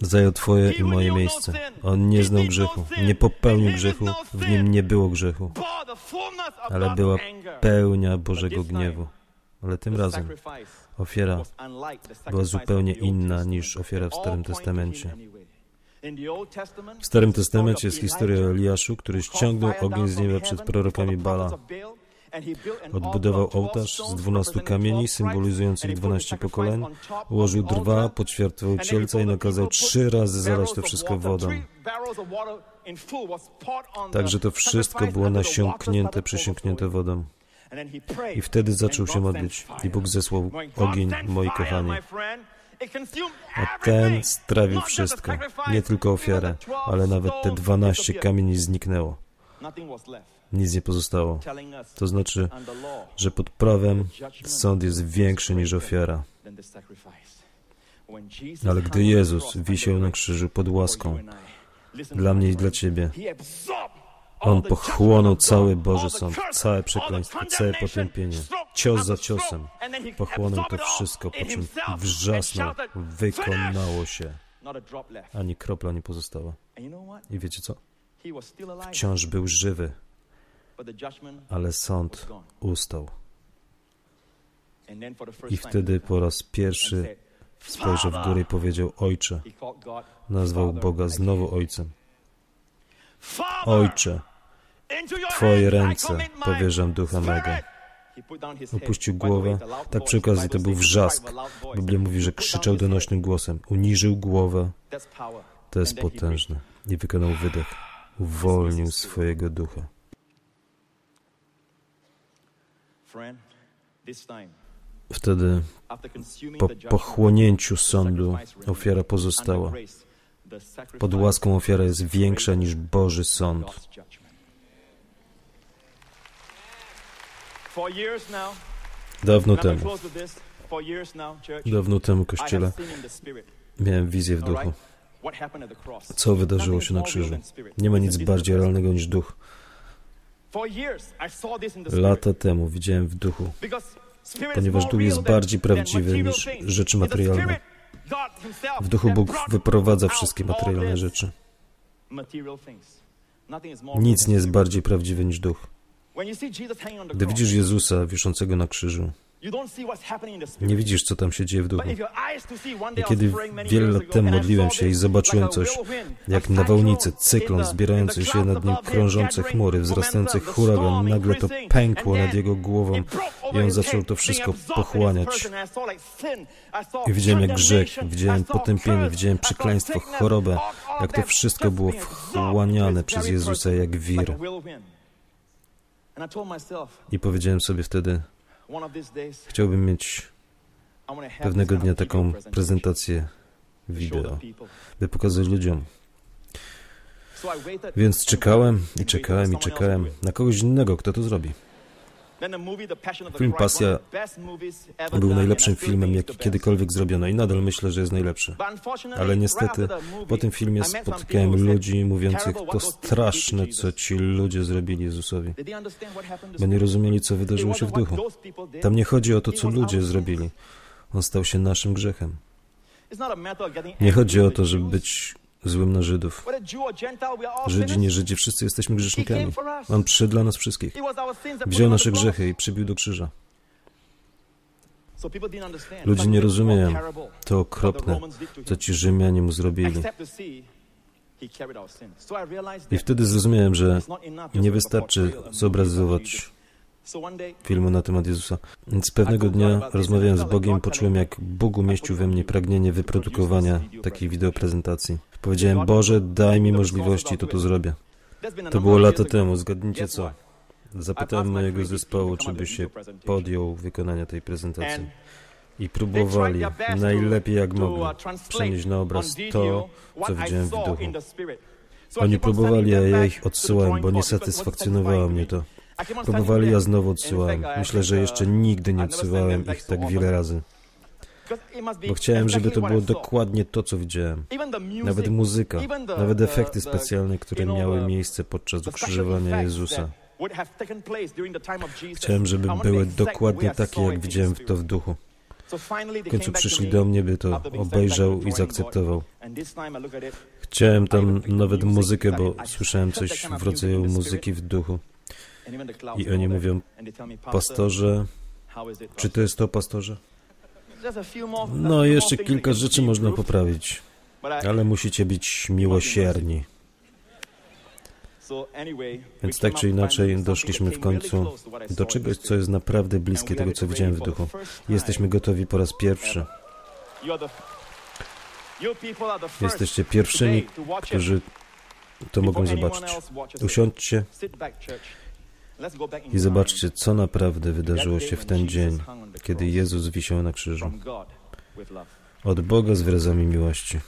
Zajął Twoje i moje miejsce. On nie znał grzechu, nie popełnił grzechu, w nim nie było grzechu, ale była pełnia Bożego gniewu. Ale tym razem ofiara była zupełnie inna niż ofiara w Starym Testamencie. W Starym Testamencie jest historia o Eliaszu, który ściągnął ogień z nieba przed prorokami Bala. Odbudował ołtarz z dwunastu kamieni, symbolizujących dwanaście pokoleń, ułożył drwa, podświartował cielca i nakazał trzy razy zalać to wszystko wodą. Także to wszystko było nasiąknięte, przesiąknięte wodą. I wtedy zaczął się modlić. I Bóg zesłał ogień, moi kochani. A ten strawił wszystko. Nie tylko ofiarę, ale nawet te dwanaście kamieni zniknęło. Nic nie pozostało. To znaczy, że pod prawem sąd jest większy niż ofiara. Ale gdy Jezus wisiał na krzyżu pod łaską, dla mnie i dla Ciebie, On pochłonął cały Boży Sąd, całe przekleństwo, całe potępienie, cios za ciosem. Pochłonął to wszystko, po czym wrzasnął, wykonało się. Ani kropla nie pozostała. I wiecie co? Wciąż był żywy, ale sąd ustał. I wtedy po raz pierwszy spojrzał w górę i powiedział Ojcze. Nazwał Boga znowu Ojcem. Ojcze, Twoje ręce powierzam ducha mego. Opuścił głowę. Tak przy okazji to był wrzask. Biblia mówi, że krzyczał donośnym głosem. Uniżył głowę. To jest potężne. I wykonał wydech. Uwolnił swojego ducha. Wtedy po pochłonięciu sądu ofiara pozostała. Pod łaską ofiara jest większa niż Boży sąd. Dawno temu, dawno temu, Kościele, miałem wizję w duchu. Co wydarzyło się na krzyżu? Nie ma nic bardziej realnego niż duch. Lata temu widziałem w duchu, ponieważ duch jest bardziej prawdziwy niż rzeczy materialne. W duchu Bóg wyprowadza wszystkie materialne rzeczy. Nic nie jest bardziej prawdziwe niż duch. Gdy widzisz Jezusa wiszącego na krzyżu, nie widzisz, co tam się dzieje w duchu. I kiedy wiele lat temu modliłem się i zobaczyłem coś, jak nawałnicy, cyklon, zbierający się nad nim krążące chmury, wzrastający huragan, nagle to pękło nad jego głową i on zaczął to wszystko pochłaniać. I widziałem jak grzech, widziałem potępienie, widziałem przekleństwo, chorobę, jak to wszystko było wchłaniane przez Jezusa jak wir. I powiedziałem sobie wtedy, chciałbym mieć pewnego dnia taką prezentację wideo, by pokazać ludziom. Więc czekałem i czekałem i czekałem na kogoś innego, kto to zrobi. Film Pasja był najlepszym filmem, jaki kiedykolwiek zrobiono i nadal myślę, że jest najlepszy. Ale niestety po tym filmie spotkałem ludzi mówiących, to straszne, co ci ludzie zrobili Jezusowi, bo nie rozumieli, co wydarzyło się w duchu. Tam nie chodzi o to, co ludzie zrobili. On stał się naszym grzechem. Nie chodzi o to, żeby być złym na Żydów. Żydzi, nie Żydzi, wszyscy jesteśmy grzesznikami. On przyszedł dla nas wszystkich. Wziął nasze grzechy i przybił do krzyża. Ludzie nie rozumieją. To okropne, co ci Rzymianie mu zrobili. I wtedy zrozumiałem, że nie wystarczy zobrazować filmu na temat Jezusa. Więc pewnego dnia rozmawiałem z Bogiem, poczułem, jak Bóg umieścił we mnie pragnienie wyprodukowania takiej wideoprezentacji. Powiedziałem, Boże, daj mi możliwości, to to zrobię. To było lata temu, zgadnijcie co. Zapytałem mojego zespołu, czy by się podjął wykonania tej prezentacji. I próbowali najlepiej jak mogli przenieść na obraz to, co widziałem w duchu. Oni próbowali, a ja ich odsyłałem, bo nie satysfakcjonowało mnie to. Próbowali, ja znowu odsyłałem. Myślę, że jeszcze nigdy nie odsyłałem ich tak wiele razy. Bo chciałem, żeby to było dokładnie to, co widziałem. Nawet muzyka, nawet efekty specjalne, które miały miejsce podczas ukrzyżowania Jezusa. Chciałem, żeby były dokładnie takie, jak widziałem to w duchu. W końcu przyszli do mnie, by to obejrzał i zaakceptował. Chciałem tam nawet muzykę, bo słyszałem coś w rodzaju muzyki w duchu. I oni mówią, pastorze, czy to jest to, pastorze? No, jeszcze kilka rzeczy można poprawić, ale musicie być miłosierni. Więc tak czy inaczej doszliśmy w końcu do czegoś, co jest naprawdę bliskie tego, co widziałem w duchu. Jesteśmy gotowi po raz pierwszy. Jesteście pierwszymi, którzy to mogą zobaczyć. Usiądźcie i zobaczcie, co naprawdę wydarzyło się w ten dzień, kiedy Jezus wisiał na krzyżu. Od Boga z wyrazami miłości.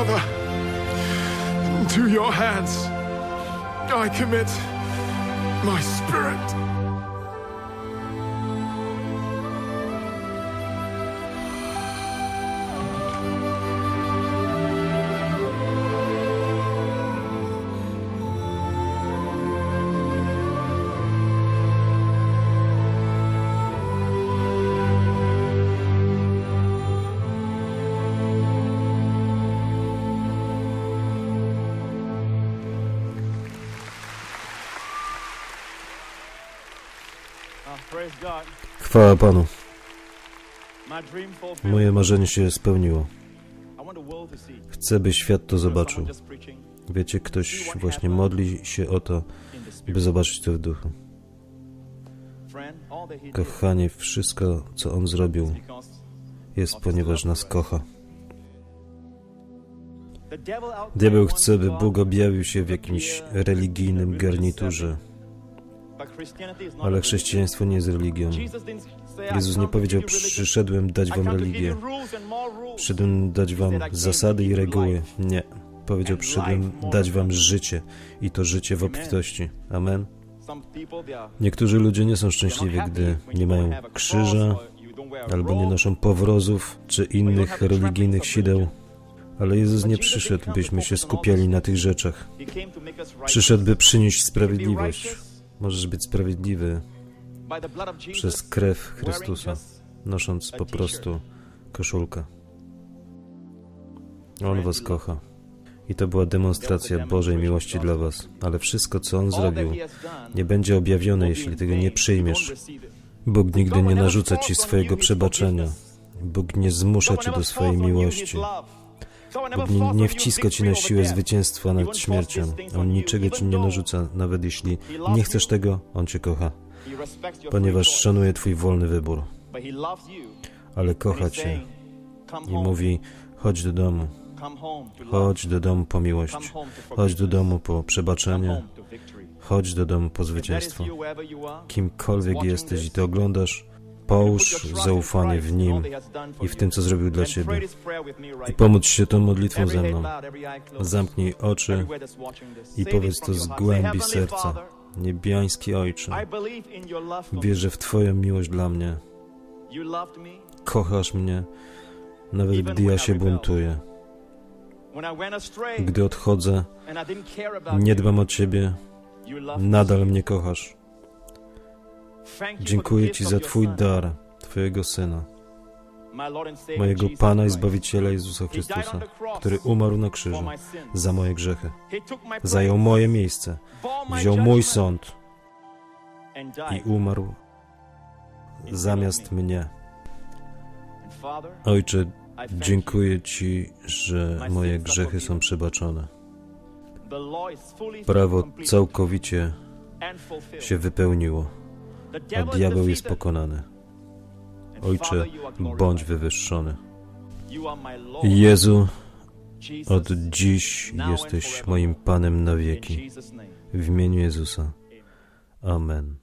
Father, into your hands I commit my spirit. Chwała Panu. Moje marzenie się spełniło. Chcę, by świat to zobaczył. Wiecie, ktoś właśnie modli się o to, by zobaczyć to w duchu. Kochanie, wszystko, co On zrobił, jest ponieważ nas kocha. Diabeł chce, by Bóg objawił się w jakimś religijnym garniturze, ale chrześcijaństwo nie jest religią. Jezus nie powiedział, przyszedłem dać wam religię, przyszedłem dać wam zasady i reguły. Nie. Powiedział, przyszedłem dać wam życie i to życie w obfitości. Amen. Niektórzy ludzie nie są szczęśliwi, gdy nie mają krzyża, albo nie noszą powrozów czy innych religijnych sideł. Ale Jezus nie przyszedł, byśmy się skupiali na tych rzeczach. Przyszedł, by przynieść sprawiedliwość. Możesz być sprawiedliwy przez krew Chrystusa, nosząc po prostu koszulkę. On was kocha. I to była demonstracja Bożej miłości dla was. Ale wszystko, co On zrobił, nie będzie objawione, jeśli tego nie przyjmiesz. Bóg nigdy nie narzuca ci swojego przebaczenia. Bóg nie zmusza cię do swojej miłości. Bóg nie, nie wciska ci na siłę zwycięstwa nad śmiercią. On niczego ci nie narzuca, nawet jeśli nie chcesz tego, On cię kocha, ponieważ szanuje twój wolny wybór. Ale kocha cię i mówi, chodź do domu. Chodź do domu po miłość. Chodź do domu po przebaczenie. Chodź do domu po zwycięstwo. Kimkolwiek jesteś i to oglądasz, połóż zaufanie w Nim i w tym, co zrobił dla Ciebie. I pomódl się tą modlitwą ze mną. Zamknij oczy i powiedz to z głębi serca. Niebiański Ojcze, wierzę w Twoją miłość dla mnie. Kochasz mnie, nawet gdy ja się buntuję. Gdy odchodzę, nie dbam o Ciebie, nadal mnie kochasz. Dziękuję Ci za Twój dar, Twojego Syna, mojego Pana i Zbawiciela Jezusa Chrystusa, który umarł na krzyżu za moje grzechy. Zajął moje miejsce, wziął mój sąd i umarł zamiast mnie. Ojcze, dziękuję Ci, że moje grzechy są przebaczone. Prawo całkowicie się wypełniło, a diabeł jest pokonany. Ojcze, bądź wywyższony. Jezu, od dziś jesteś moim Panem na wieki. W imieniu Jezusa. Amen.